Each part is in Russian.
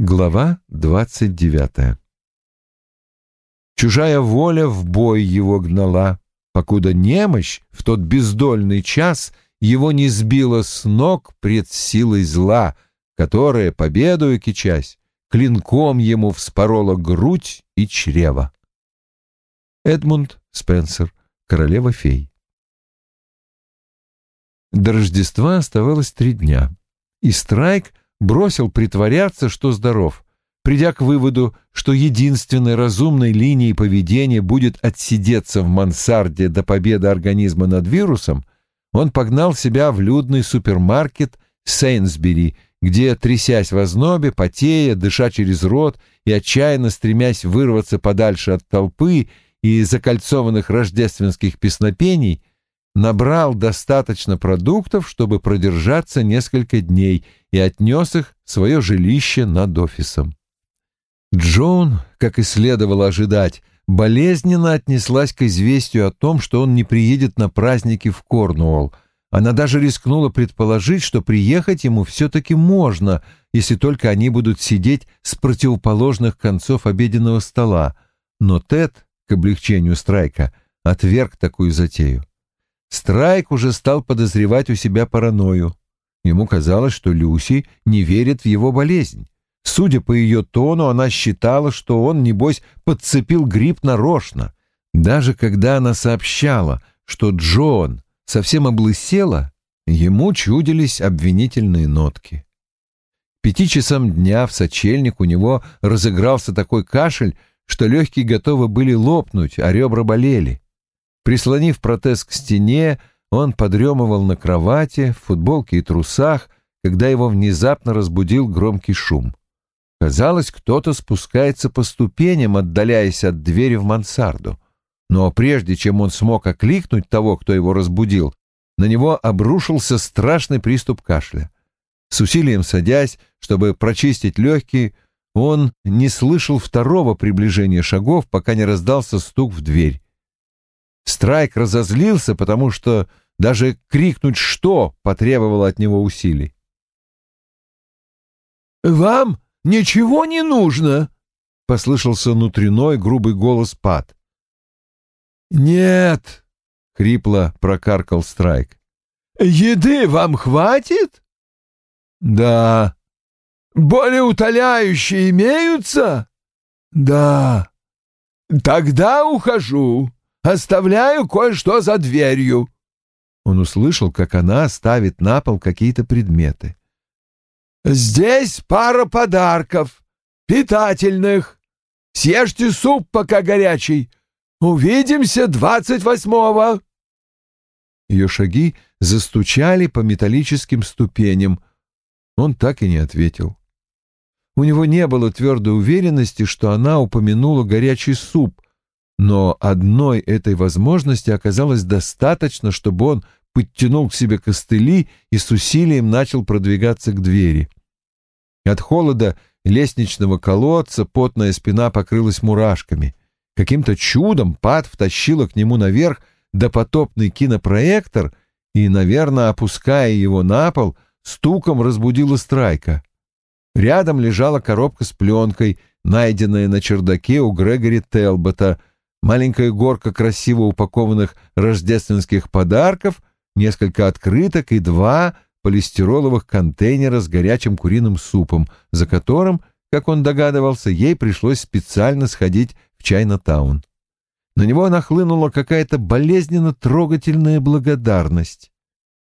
Глава двадцать девятая Чужая воля в бой его гнала, покуда немощь в тот бездольный час его не сбила с ног пред силой зла, которая, победою кичась, клинком ему вспорола грудь и чрево. Эдмунд Спенсер, королева фей. До Рождества оставалось три дня, и Страйк бросил притворяться, что здоров, придя к выводу, что единственной разумной линией поведения будет отсидеться в мансарде до победы организма над вирусом, он погнал себя в людный супермаркет Сейнсбери, где, трясясь в ознобе, потея, дыша через рот и отчаянно стремясь вырваться подальше от толпы и закольцованных рождественских песнопений, набрал достаточно продуктов, чтобы продержаться несколько дней, и отнес их в свое жилище над офисом. Джон, как и следовало ожидать, болезненно отнеслась к известию о том, что он не приедет на праздники в Корнуолл. Она даже рискнула предположить, что приехать ему все-таки можно, если только они будут сидеть с противоположных концов обеденного стола. Но Тед, к облегчению Страйка, отверг такую затею. Страйк уже стал подозревать у себя паранойю. Ему казалось, что Люси не верит в его болезнь. Судя по ее тону, она считала, что он, небось, подцепил грипп нарочно. Даже когда она сообщала, что Джон совсем облысела, ему чудились обвинительные нотки. Пяти часам дня в сочельник у него разыгрался такой кашель, что легкие готовы были лопнуть, а ребра болели. Прислонив протез к стене, он подремывал на кровати, в футболке и трусах, когда его внезапно разбудил громкий шум. Казалось, кто-то спускается по ступеням, отдаляясь от двери в мансарду. Но прежде чем он смог окликнуть того, кто его разбудил, на него обрушился страшный приступ кашля. С усилием садясь, чтобы прочистить легкие, он не слышал второго приближения шагов, пока не раздался стук в дверь. Страйк разозлился, потому что даже крикнуть «что» потребовало от него усилий. «Вам ничего не нужно?» — послышался внутренной грубый голос Пат. «Нет», — хрипло прокаркал Страйк. «Еды вам хватит?» «Да». «Более утоляющие имеются?» «Да». «Тогда ухожу. Оставляю кое-что за дверью». Он услышал, как она ставит на пол какие-то предметы. «Здесь пара подарков, питательных. Съешьте суп, пока горячий. Увидимся двадцать восьмого». Ее шаги застучали по металлическим ступеням. Он так и не ответил. У него не было твердой уверенности, что она упомянула горячий суп, но одной этой возможности оказалось достаточно, чтобы он подтянул к себе костыли и с усилием начал продвигаться к двери. От холода лестничного колодца потная спина покрылась мурашками. Каким-то чудом Пат втащила к нему наверх допотопный кинопроектор и, наверное, опуская его на пол, стуком разбудила Страйка. Рядом лежала коробка с пленкой, найденная на чердаке у Грегори Телбота, маленькая горка красиво упакованных рождественских подарков, несколько открыток и два полистироловых контейнера с горячим куриным супом, за которым, как он догадывался, ей пришлось специально сходить в Чайна-таун. На него нахлынула какая-то болезненно трогательная благодарность.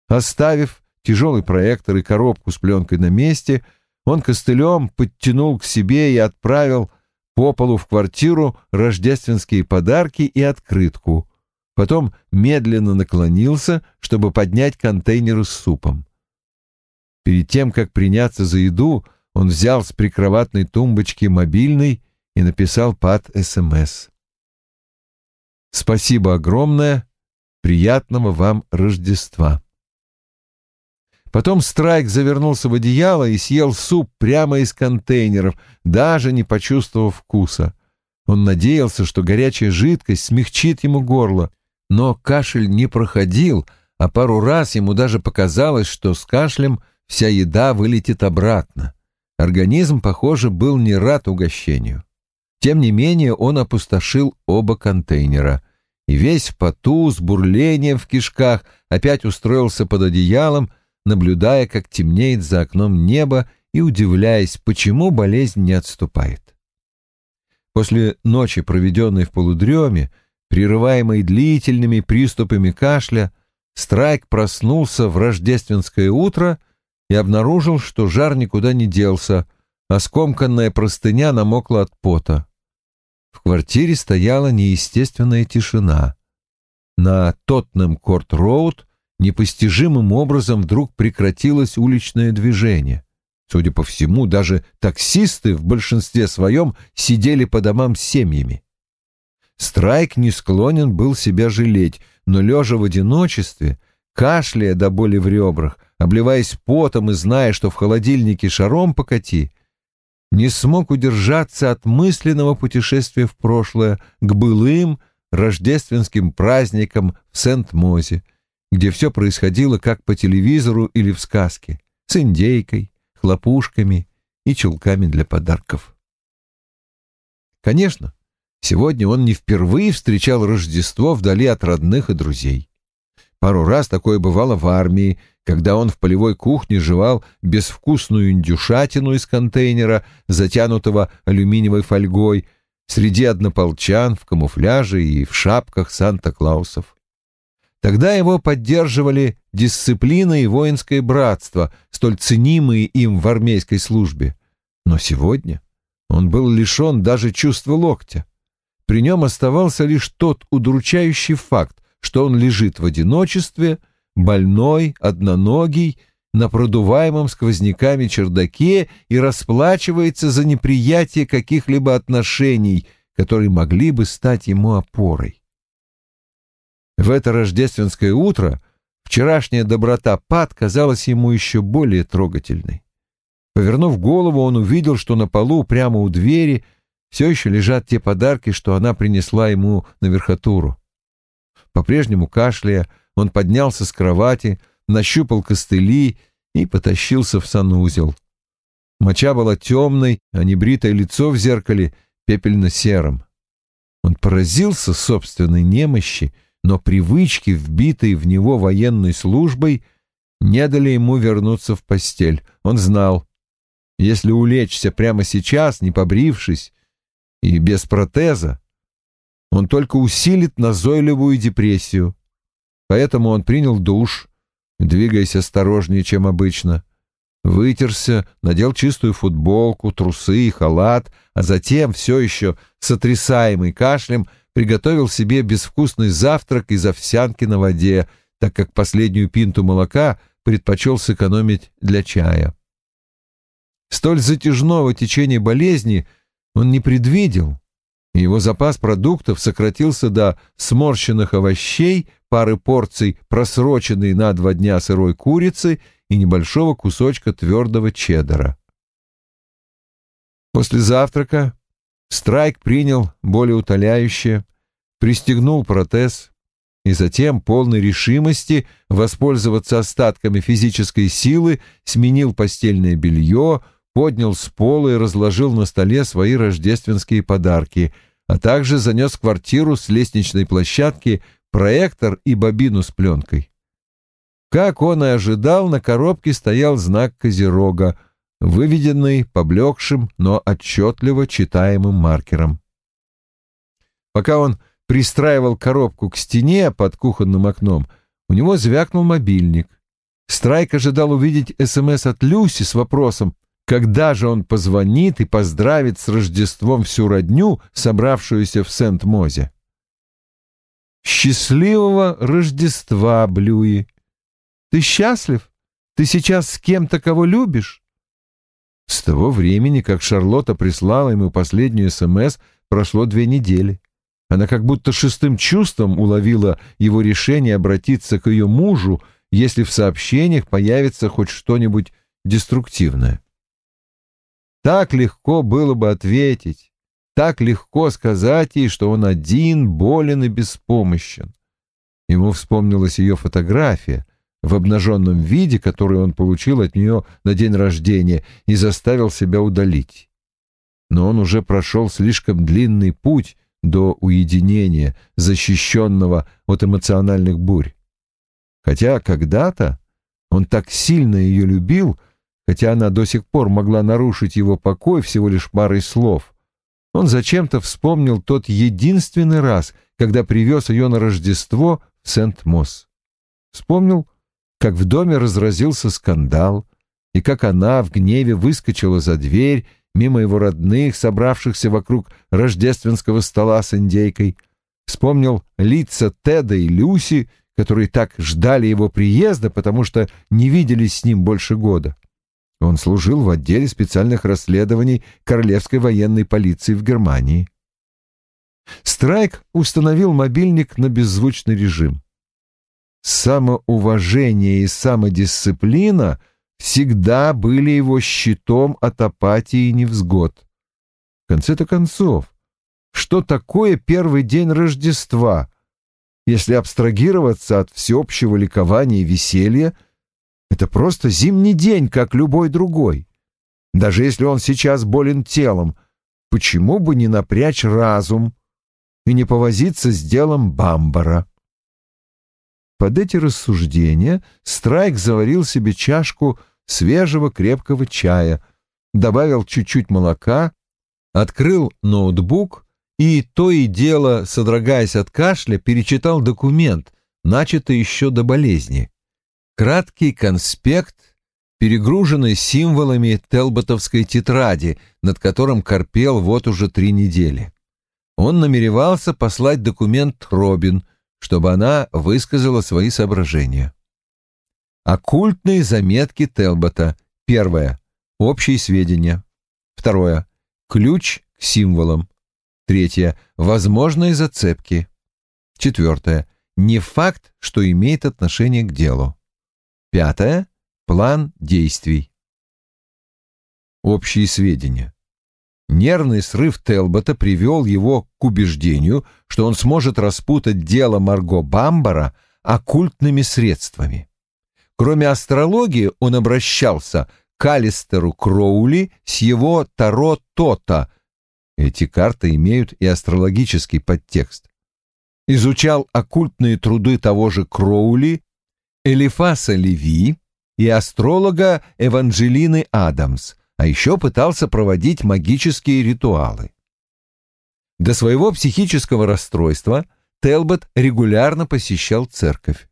Оставив тяжелый проектор и коробку с пленкой на месте, он костылем подтянул к себе и отправил по полу в квартиру рождественские подарки и открытку. Потом медленно наклонился, чтобы поднять контейнер с супом. Перед тем, как приняться за еду, он взял с прикроватной тумбочки мобильный и написал под СМС. «Спасибо огромное. Приятного вам Рождества». Потом Страйк завернулся в одеяло и съел суп прямо из контейнеров, даже не почувствовав вкуса. Он надеялся, что горячая жидкость смягчит ему горло, но кашель не проходил, а пару раз ему даже показалось, что с кашлем вся еда вылетит обратно. Организм, похоже, был не рад угощению. Тем не менее он опустошил оба контейнера и весь в поту, с бурлением в кишках, опять устроился под одеялом, наблюдая, как темнеет за окном небо и удивляясь, почему болезнь не отступает. После ночи, проведенной в полудреме, прерываемой длительными приступами кашля, Страйк проснулся в рождественское утро и обнаружил, что жар никуда не делся, а скомканная простыня намокла от пота. В квартире стояла неестественная тишина. На Тоттнем-Корт-Роуд непостижимым образом вдруг прекратилось уличное движение. Судя по всему, даже таксисты в большинстве своем сидели по домам с семьями. Страйк не склонен был себя жалеть, но, лежа в одиночестве, кашляя до боли в ребрах, обливаясь потом и зная, что в холодильнике шаром покати, не смог удержаться от мысленного путешествия в прошлое к былым рождественским праздникам в Сент-Мозе, где все происходило как по телевизору или в сказке, с индейкой, хлопушками и чулками для подарков. Конечно, сегодня он не впервые встречал Рождество вдали от родных и друзей. Пару раз такое бывало в армии, когда он в полевой кухне жевал безвкусную индюшатину из контейнера, затянутого алюминиевой фольгой, среди однополчан в камуфляже и в шапках Санта-Клаусов. Тогда его поддерживали дисциплина и воинское братство, столь ценимые им в армейской службе. Но сегодня он был лишен даже чувства локтя. При нем оставался лишь тот удручающий факт, что он лежит в одиночестве, больной, одноногий, на продуваемом сквозняками чердаке и расплачивается за неприятие каких-либо отношений, которые могли бы стать ему опорой. В это рождественское утро вчерашняя доброта Пат казалась ему еще более трогательной. Повернув голову, он увидел, что на полу прямо у двери все еще лежат те подарки, что она принесла ему на верхотуру. По-прежнему кашляя, он поднялся с кровати, нащупал костыли и потащился в санузел. Моча была темной, а небритое лицо в зеркале пепельно-серым. Он поразился собственной немощи, но привычки, вбитые в него военной службой, не дали ему вернуться в постель. Он знал, если улечься прямо сейчас, не побрившись и без протеза, он только усилит назойливую депрессию. Поэтому он принял душ, двигаясь осторожнее, чем обычно. Вытерся, надел чистую футболку, трусы и халат, а затем, все еще сотрясаемый кашлем, приготовил себе безвкусный завтрак из овсянки на воде, так как последнюю пинту молока предпочел сэкономить для чая. Столь затяжного течения болезни он не предвидел, и его запас продуктов сократился до сморщенных овощей, пары порций просроченной на два дня сырой курицы и небольшого кусочка твердого чеддера. После завтрака Страйк принял более утоляющее, пристегнул протез и затем, полной решимости воспользоваться остатками физической силы, сменил постельное белье, поднял с пола и разложил на столе свои рождественские подарки, а также занес в квартиру с лестничной площадки проектор и бобину с пленкой. Как он и ожидал, на коробке стоял знак Козерога, выведенный поблекшим, но отчетливо читаемым маркером. Пока он пристраивал коробку к стене под кухонным окном, у него звякнул мобильник. Страйк ожидал увидеть СМС от Люси с вопросом когда же он позвонит и поздравит с Рождеством всю родню, собравшуюся в Сент-Мозе? «Счастливого Рождества, Блюи! Ты счастлив? Ты сейчас с кем-то, кого любишь?» С того времени, как Шарлотта прислала ему последнюю СМС, прошло две недели. Она как будто шестым чувством уловила его решение обратиться к ее мужу, если в сообщениях появится хоть что-нибудь деструктивное. Так легко было бы ответить, так легко сказать ей, что он один, болен и беспомощен. Ему вспомнилась ее фотография, в обнаженном виде, который он получил от нее на день рождения, и заставил себя удалить. Но он уже прошел слишком длинный путь до уединения, защищенного от эмоциональных бурь. Хотя когда-то он так сильно ее любил, хотя она до сих пор могла нарушить его покой всего лишь парой слов. Он зачем-то вспомнил тот единственный раз, когда привез ее на Рождество в Сент-Мосс. Вспомнил, как в доме разразился скандал, и как она в гневе выскочила за дверь мимо его родных, собравшихся вокруг рождественского стола с индейкой. Вспомнил лица Теда и Люси, которые так ждали его приезда, потому что не виделись с ним больше года. Он служил в отделе специальных расследований Королевской военной полиции в Германии. Страйк установил мобильник на беззвучный режим. Самоуважение и самодисциплина всегда были его щитом от апатии и невзгод. В конце-то концов, что такое первый день Рождества? Если абстрагироваться от всеобщего ликования и веселья — это просто зимний день, как любой другой. Даже если он сейчас болен телом, почему бы не напрячь разум и не повозиться с делом Бамбара? Под эти рассуждения Страйк заварил себе чашку свежего крепкого чая, добавил чуть-чуть молока, открыл ноутбук и то и дело, содрогаясь от кашля, перечитал документ, начатый еще до болезни. Краткий конспект, перегруженный символами Телботовской тетради, над которым корпел вот уже три недели. Он намеревался послать документ Робин, чтобы она высказала свои соображения. Оккультные заметки Телбота. Первое. Общие сведения. Второе. Ключ к символам. Третье. Возможные зацепки. Четвертое. Не факт, что имеет отношение к делу. Пятое. План действий. Общие сведения. Нервный срыв Телбота привел его к убеждению, что он сможет распутать дело Марго Бамбара оккультными средствами. Кроме астрологии, он обращался к Алистеру Кроули с его Таро Тота. Эти карты имеют и астрологический подтекст. Изучал оккультные труды того же Кроули Элифаса Леви и астролога Эванжелины Адамс, а еще пытался проводить магические ритуалы. До своего психического расстройства Телбот регулярно посещал церковь.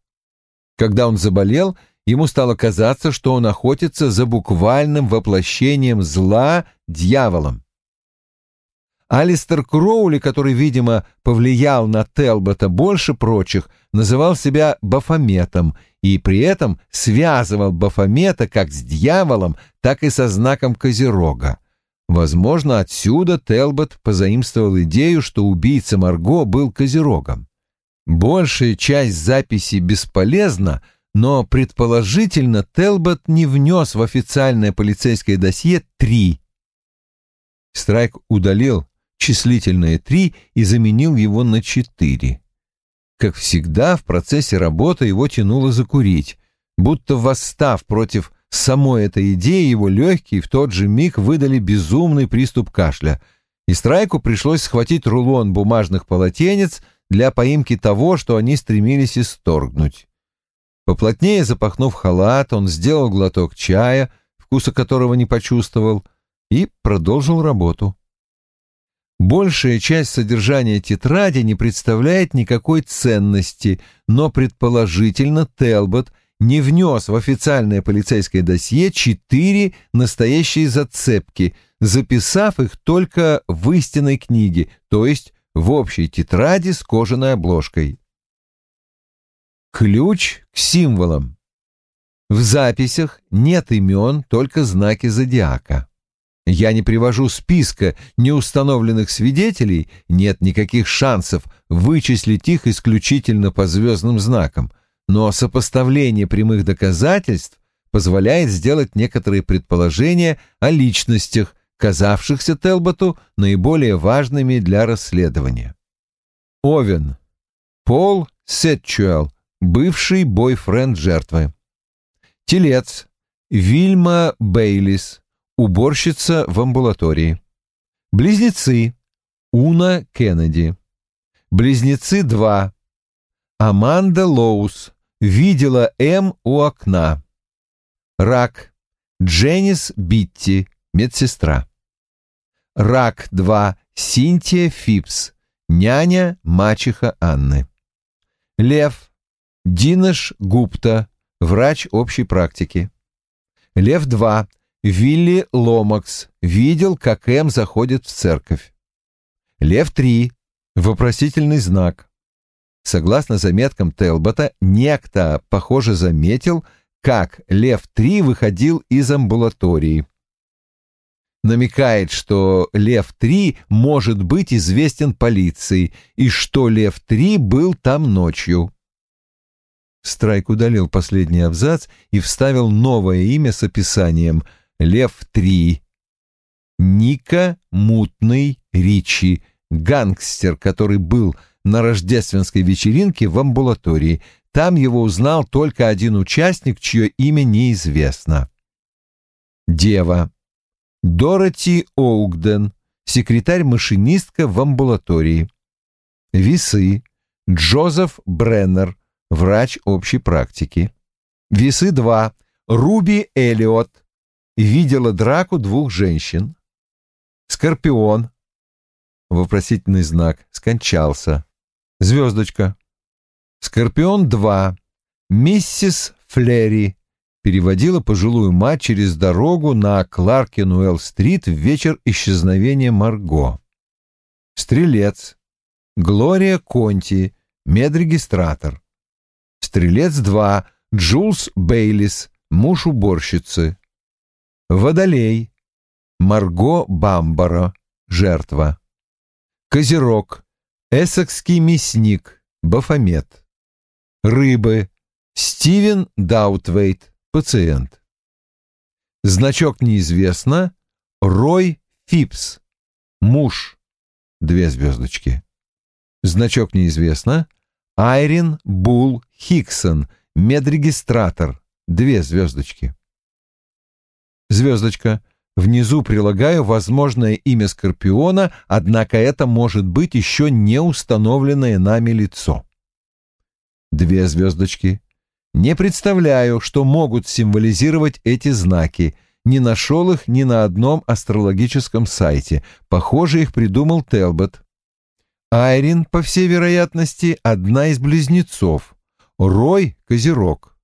Когда он заболел, ему стало казаться, что он охотится за буквальным воплощением зла дьяволом. Алистер Кроули, который, видимо, повлиял на Телбота больше прочих, называл себя Бафометом и при этом связывал Бафомета как с дьяволом, так и со знаком Козерога. Возможно, отсюда Телбот позаимствовал идею, что убийца Марго был Козерогом. Большая часть записи бесполезна, но предположительно Телбот не внес в официальное полицейское досье три. Страйк удалил числительное «три» и заменил его на «четыре». Как всегда, в процессе работы его тянуло закурить, будто восстав против самой этой идеи, его легкие в тот же миг выдали безумный приступ кашля, и Страйку пришлось схватить рулон бумажных полотенец для поимки того, что они стремились исторгнуть. Поплотнее запахнув халат, он сделал глоток чая, вкуса которого не почувствовал, и продолжил работу. Большая часть содержания тетради не представляет никакой ценности, но предположительно Телбот не внес в официальное полицейское досье четыре настоящие зацепки, записав их только в истинной книге, то есть в общей тетради с кожаной обложкой. Ключ к символам. В записях нет имен, только знаки зодиака. Я не привожу списка неустановленных свидетелей, нет никаких шансов вычислить их исключительно по звездным знакам, но сопоставление прямых доказательств позволяет сделать некоторые предположения о личностях, казавшихся Телботу наиболее важными для расследования. Овен. Пол Сетчуэлл, бывший бойфренд жертвы. Телец. Вильма Бейлис, уборщица в амбулатории. Близнецы. Уна Кеннеди. Близнецы 2. Аманда Лоус. Видела М у окна. Рак. Дженнис Битти, медсестра. Рак 2. Синтия Фипс, няня, мачеха Анны. Лев. Динаш Гупта, врач общей практики. Лев 2. Вилли Ломакс. Видел, как М заходит в церковь. Лев 3. Вопросительный знак. Согласно заметкам Телбота, некто, похоже, заметил, как Лев-3 выходил из амбулатории. Намекает, что Лев-3 может быть известен полиции и что Лев-3 был там ночью. Страйк удалил последний абзац и вставил новое имя с описанием «Лев-3». Ника Мутный Ричи, гангстер, который был на рождественской вечеринке в амбулатории. Там его узнал только один участник, чье имя неизвестно. Дева. Дороти Оугден, секретарь-машинистка в амбулатории. Весы. Джозеф Бреннер, врач общей практики. Весы 2. Руби Эллиот. Видела драку двух женщин. Скорпион. Вопросительный знак. Скончался. Звездочка. Скорпион 2. Миссис Флери переводила пожилую мать через дорогу на Кларкенуэлл-стрит в вечер исчезновения Марго. Стрелец. Глория Конти, медрегистратор. Стрелец 2. Джулс Бейлис, муж уборщицы. Водолей. Марго Бамбара, жертва. Козерог. Эссекский мясник, Бафомет. Рыбы. Стивен Даутвейт, пациент. Значок неизвестно. Рой Фипс, муж. Две звездочки. Значок неизвестно. Айрин Бул Хиксон, медрегистратор. Две звездочки. Звездочка. Внизу прилагаю возможное имя Скорпиона, однако это может быть еще не установленное нами лицо. Две звездочки. Не представляю, что могут символизировать эти знаки. Не нашел их ни на одном астрологическом сайте. Похоже, их придумал Телбот. Айрин, по всей вероятности, одна из близнецов. Рой — козерог.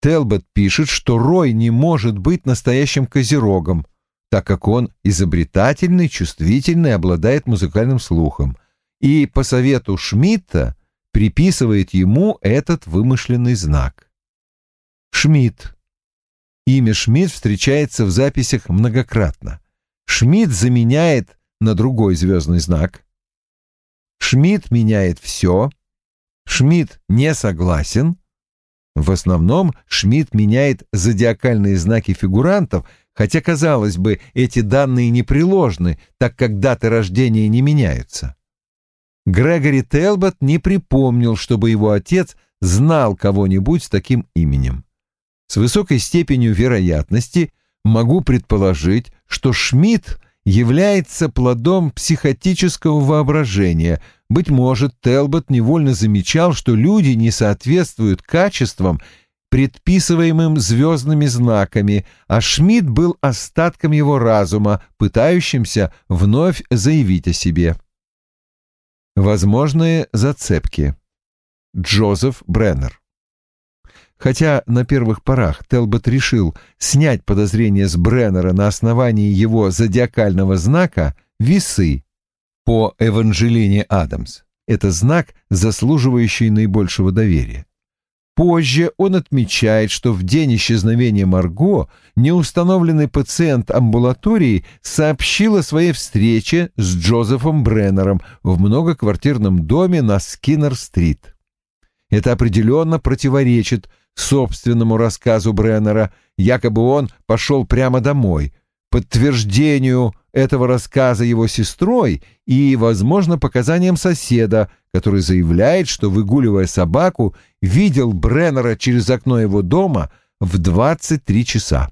Телбот пишет, что Рой не может быть настоящим козерогом, так как он изобретательный, чувствительный, обладает музыкальным слухом. И по совету Шмидта приписывает ему этот вымышленный знак. Шмидт. Имя Шмидт встречается в записях многократно. Шмидт заменяет на другой звездный знак. Шмидт меняет все. Шмидт не согласен. В основном Шмидт меняет зодиакальные знаки фигурантов, хотя, казалось бы, эти данные непреложны, так как даты рождения не меняются. Грегори Телбот не припомнил, чтобы его отец знал кого-нибудь с таким именем. С высокой степенью вероятности могу предположить, что Шмидт является плодом психотического воображения. Быть может, Телбот невольно замечал, что люди не соответствуют качествам, предписываемым звездными знаками, а Шмидт был остатком его разума, пытающимся вновь заявить о себе. Возможные зацепки. Джозеф Бреннер. Хотя на первых порах Телбот решил снять подозрение с Бреннера на основании его зодиакального знака «Весы» по Эванжелине Адамс. Это знак, заслуживающий наибольшего доверия. Позже он отмечает, что в день исчезновения Марго неустановленный пациент амбулатории сообщил о своей встрече с Джозефом Бреннером в многоквартирном доме на Скиннер-стрит. Это определенно противоречит собственному рассказу Бреннера, якобы он пошел прямо домой, подтверждению этого рассказа его сестрой и, возможно, показаниям соседа, который заявляет, что, выгуливая собаку, видел Бреннера через окно его дома в 23 часа.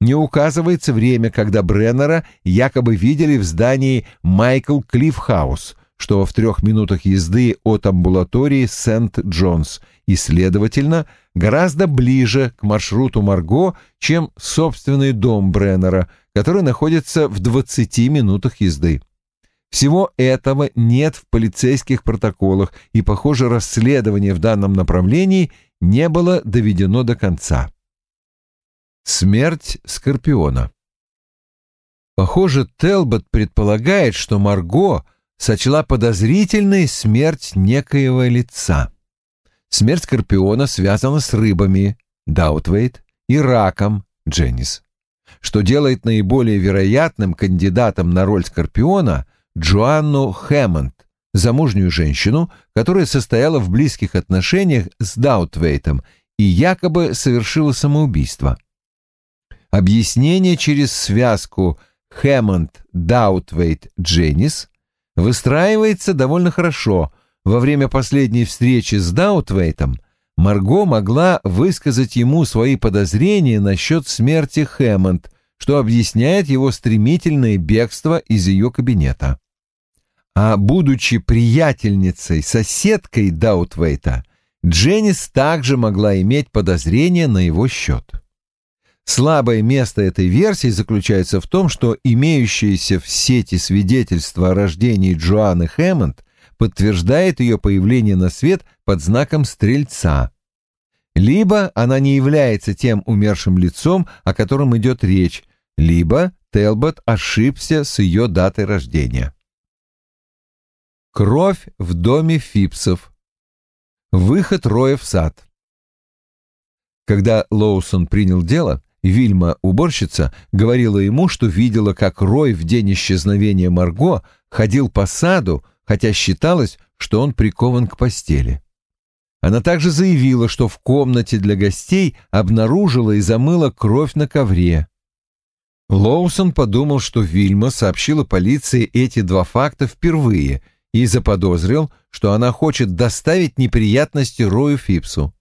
Не указывается время, когда Бреннера якобы видели в здании Майкл Клиффхаус, что в трех минутах езды от амбулатории Сент-Джонс и, следовательно, гораздо ближе к маршруту Марго, чем собственный дом Бреннера, который находится в 20 минутах езды. Всего этого нет в полицейских протоколах, и, похоже, расследование в данном направлении не было доведено до конца. Смерть Скорпиона Похоже, Телбот предполагает, что Марго сочла подозрительной смерть некоего лица. Смерть Скорпиона связана с рыбами, Даутвейт, и раком, Дженнис, что делает наиболее вероятным кандидатом на роль Скорпиона Джоанну Хэммонд, замужнюю женщину, которая состояла в близких отношениях с Даутвейтом и якобы совершила самоубийство. Объяснение через связку Хэммонд-Даутвейт-Дженнис выстраивается довольно хорошо. Во время последней встречи с Даутвейтом Марго могла высказать ему свои подозрения насчет смерти Хэммонд, что объясняет его стремительное бегство из ее кабинета. А будучи приятельницей, соседкой Даутвейта, Дженнис также могла иметь подозрения на его счет. Слабое место этой версии заключается в том, что имеющиеся в сети свидетельства о рождении Джоанны Хэммонд подтверждает ее появление на свет под знаком Стрельца. Либо она не является тем умершим лицом, о котором идет речь, либо Телбот ошибся с ее датой рождения. Кровь в доме Фипсов. Выход Роя в сад. Когда Лоусон принял дело, Вильма, уборщица, говорила ему, что видела, как Рой в день исчезновения Марго ходил по саду, хотя считалось, что он прикован к постели. Она также заявила, что в комнате для гостей обнаружила и замыла кровь на ковре. Лоусон подумал, что Вильма сообщила полиции эти два факта впервые и заподозрил, что она хочет доставить неприятности Рою Фипсу.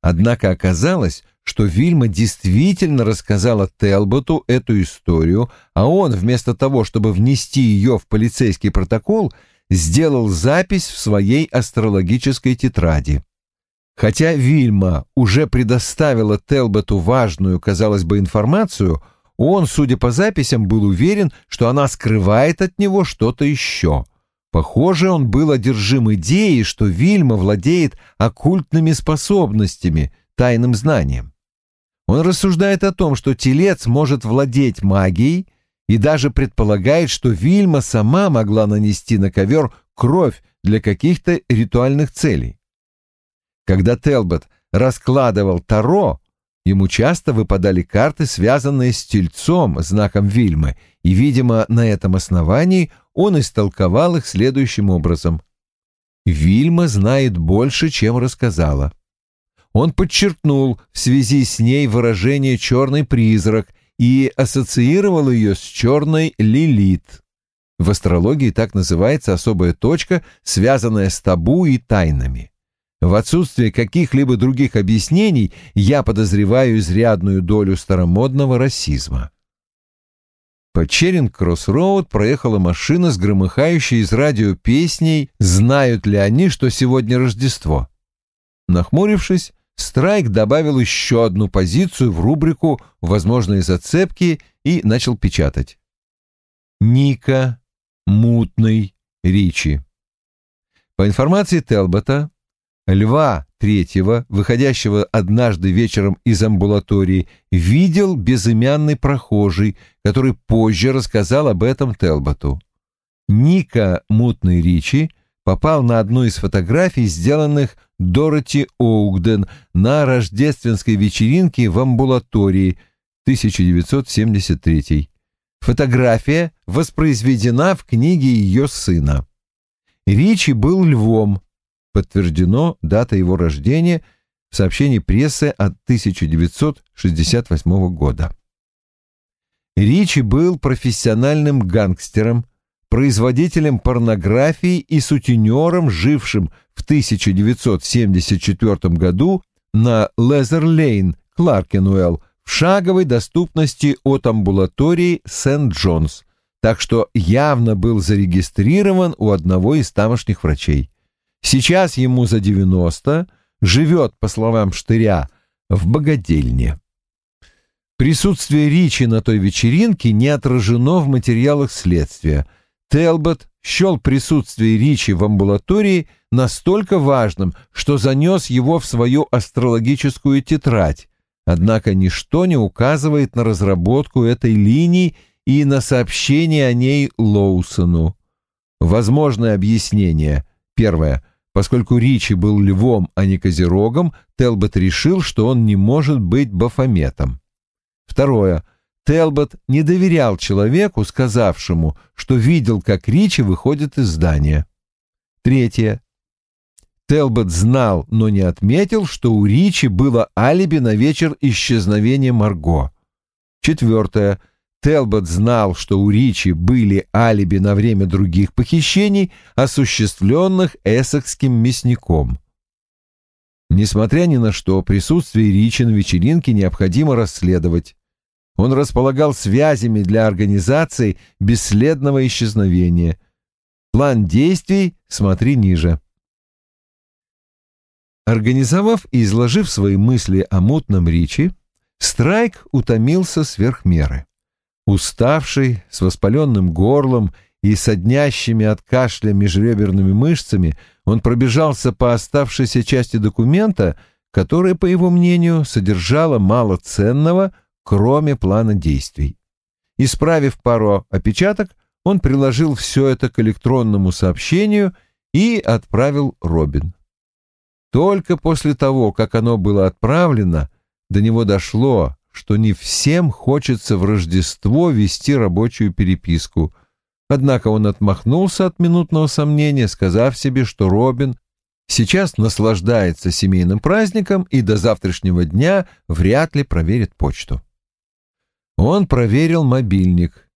Однако оказалось, что Вильма действительно рассказала Телботу эту историю, а он, вместо того, чтобы внести ее в полицейский протокол, сделал запись в своей астрологической тетради. Хотя Вильма уже предоставила Телботу важную, казалось бы, информацию, он, судя по записям, был уверен, что она скрывает от него что-то еще. Похоже, он был одержим идеей, что Вильма владеет оккультными способностями, тайным знанием. Он рассуждает о том, что телец может владеть магией и даже предполагает, что Вильма сама могла нанести на ковер кровь для каких-то ритуальных целей. Когда Телбот раскладывал Таро, ему часто выпадали карты, связанные с тельцом, знаком Вильмы, и, видимо, на этом основании он истолковал их следующим образом. Вильма знает больше, чем рассказала. Он подчеркнул в связи с ней выражение «черный призрак» и ассоциировал ее с черной лилит. В астрологии так называется особая точка, связанная с табу и тайнами. В отсутствие каких-либо других объяснений я подозреваю изрядную долю старомодного расизма. По Черинг-Кросс-Роуд проехала машина с громыхающей из радио песней «Знают ли они, что сегодня Рождество?». Нахмурившись, Страйк добавил еще одну позицию в рубрику «Возможные зацепки» и начал печатать. Ника, Мутный, Ричи. По информации Телбота, Льва Третьего, выходящего однажды вечером из амбулатории, видел безымянный прохожий, который позже рассказал об этом Телботу. Ника Мутный Ричи попал на одну из фотографий, сделанных Дороти Оугден на рождественской вечеринке в амбулатории 1973. Фотография воспроизведена в книге ее сына. Ричи был львом. Подтверждено дата его рождения в сообщении прессы от 1968 года. Ричи был профессиональным гангстером, производителем порнографии и сутенером, жившим в 1974 году на Лезер-Лейн, Кларкенуэлл, в шаговой доступности от амбулатории Сент-Джонс, так что явно был зарегистрирован у одного из тамошних врачей. Сейчас ему за 90, живет, по словам Штыря, в богадельне. Присутствие Ричи на той вечеринке не отражено в материалах следствия. Телбот счел присутствие Ричи в амбулатории настолько важным, что занес его в свою астрологическую тетрадь, однако ничто не указывает на разработку этой линии и на сообщение о ней Лоусону. Возможное объяснение. Первое. Поскольку Ричи был львом, а не козерогом, Телбот решил, что он не может быть бафометом. Второе. Телбот не доверял человеку, сказавшему, что видел, как Ричи выходит из здания. Третье. Телбот знал, но не отметил, что у Ричи было алиби на вечер исчезновения Марго. Четвертое. Телбот знал, что у Ричи были алиби на время других похищений, осуществленных эссекским мясником. Несмотря ни на что, присутствие Ричи на вечеринке необходимо расследовать. Он располагал связями для организации бесследного исчезновения. План действий смотри ниже. Организовав и изложив свои мысли о мутном Ричи, Страйк утомился сверх меры. Уставший, с воспаленным горлом и соднящими от кашля межреберными мышцами, он пробежался по оставшейся части документа, которая, по его мнению, содержала мало ценного, кроме плана действий. Исправив пару опечаток, он приложил все это к электронному сообщению и отправил Робин. Только после того, как оно было отправлено, до него дошло, что не всем хочется в Рождество вести рабочую переписку. Однако он отмахнулся от минутного сомнения, сказав себе, что Робин сейчас наслаждается семейным праздником и до завтрашнего дня вряд ли проверит почту. Он проверил мобильник.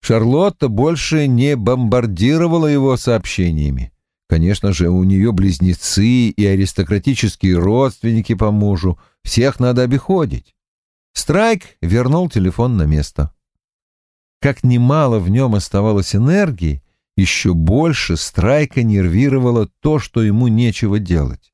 Шарлотта больше не бомбардировала его сообщениями. Конечно же, у нее близнецы и аристократические родственники по мужу. Всех надо обиходить. Страйк вернул телефон на место. Как немало в нем оставалось энергии, еще больше Страйка нервировало то, что ему нечего делать.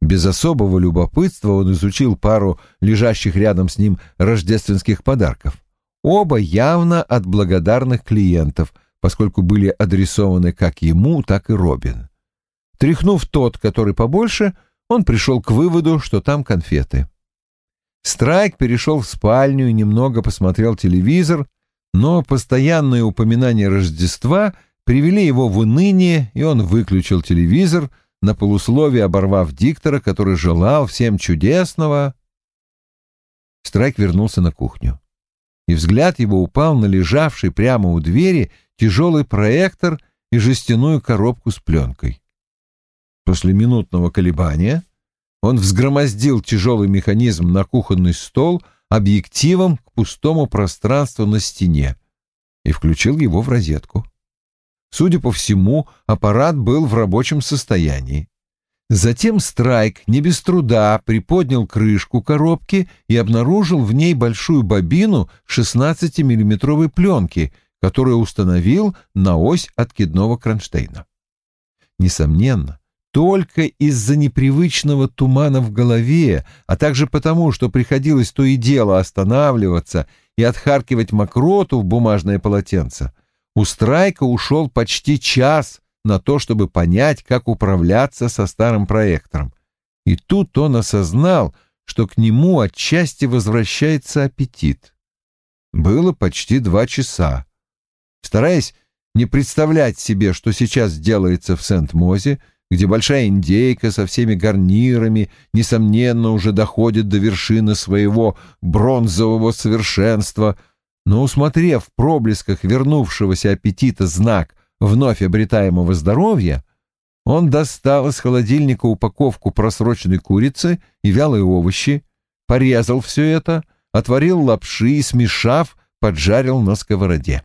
Без особого любопытства он изучил пару лежащих рядом с ним рождественских подарков. Оба явно от благодарных клиентов, поскольку были адресованы как ему, так и Робин. Тряхнув тот, который побольше, он пришел к выводу, что там конфеты. Страйк перешел в спальню и немного посмотрел телевизор, но постоянные упоминания Рождества привели его в уныние, и он выключил телевизор, на полусловие оборвав диктора, который желал всем чудесного. Страйк вернулся на кухню, и взгляд его упал на лежавший прямо у двери тяжелый проектор и жестяную коробку с пленкой. После минутного колебания он взгромоздил тяжелый механизм на кухонный стол объективом к пустому пространству на стене и включил его в розетку. Судя по всему, аппарат был в рабочем состоянии. Затем Страйк не без труда приподнял крышку коробки и обнаружил в ней большую бобину 16-миллиметровой пленки, которую установил на ось откидного кронштейна. Несомненно, только из-за непривычного тумана в голове, а также потому, что приходилось то и дело останавливаться и отхаркивать мокроту в бумажное полотенце, у Страйка ушел почти час на то, чтобы понять, как управляться со старым проектором. И тут он осознал, что к нему отчасти возвращается аппетит. Было почти два часа. Стараясь не представлять себе, что сейчас делается в Сент-Мозе, где большая индейка со всеми гарнирами, несомненно, уже доходит до вершины своего бронзового совершенства, но, усмотрев в проблесках вернувшегося аппетита знак вновь обретаемого здоровья, он достал из холодильника упаковку просроченной курицы и вялые овощи, порезал все это, отварил лапши и, смешав, поджарил на сковороде.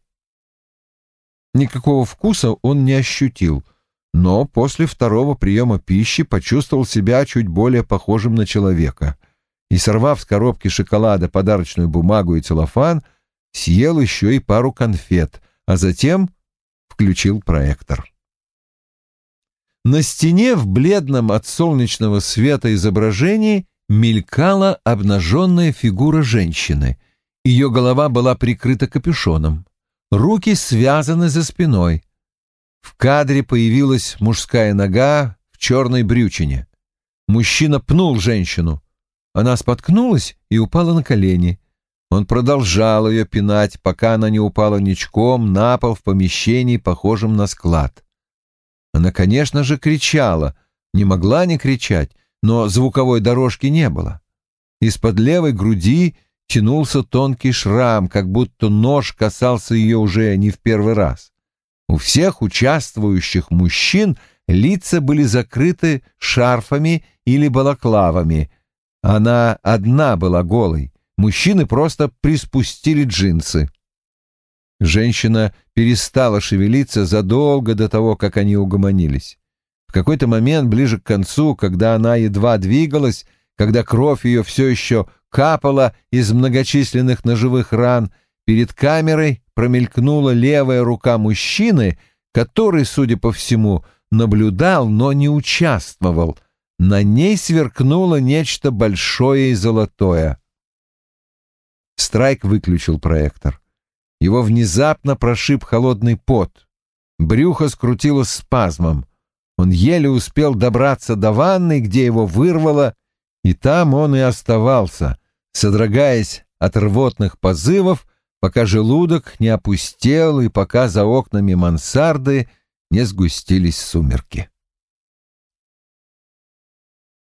Никакого вкуса он не ощутил — но после второго приема пищи почувствовал себя чуть более похожим на человека. и, сорвав с коробки шоколада подарочную бумагу и целлофан, съел еще и пару конфет, а затем включил проектор. На стене в бледном от солнечного света изображении мелькала обнаженная фигура женщины. Ее голова была прикрыта капюшоном. Руки связаны за спиной. В кадре появилась мужская нога в черной брючине. Мужчина пнул женщину. Она споткнулась и упала на колени. Он продолжал ее пинать, пока она не упала ничком на пол в помещении, похожем на склад. Она, конечно же, кричала, не могла не кричать, но звуковой дорожки не было. Из-под левой груди тянулся тонкий шрам, как будто нож касался ее уже не в первый раз. У всех участвующих мужчин лица были закрыты шарфами или балаклавами. Она одна была голой мужчины просто приспустили джинсы. Женщина перестала шевелиться задолго до того, как они угомонились. В какой-то момент, ближе к концу, когда она едва двигалась, когда кровь ее все еще капала из многочисленных ножевых ран, перед камерой промелькнула левая рука мужчины, который, судя по всему, наблюдал, но не участвовал. На ней сверкнуло нечто большое и золотое. Страйк выключил проектор. Его внезапно прошиб холодный пот. Брюхо скрутило спазмом. Он еле успел добраться до ванной, где его вырвало, и там он и оставался, содрогаясь от рвотных позывов, пока желудок не опустел и пока за окнами мансарды не сгустились сумерки.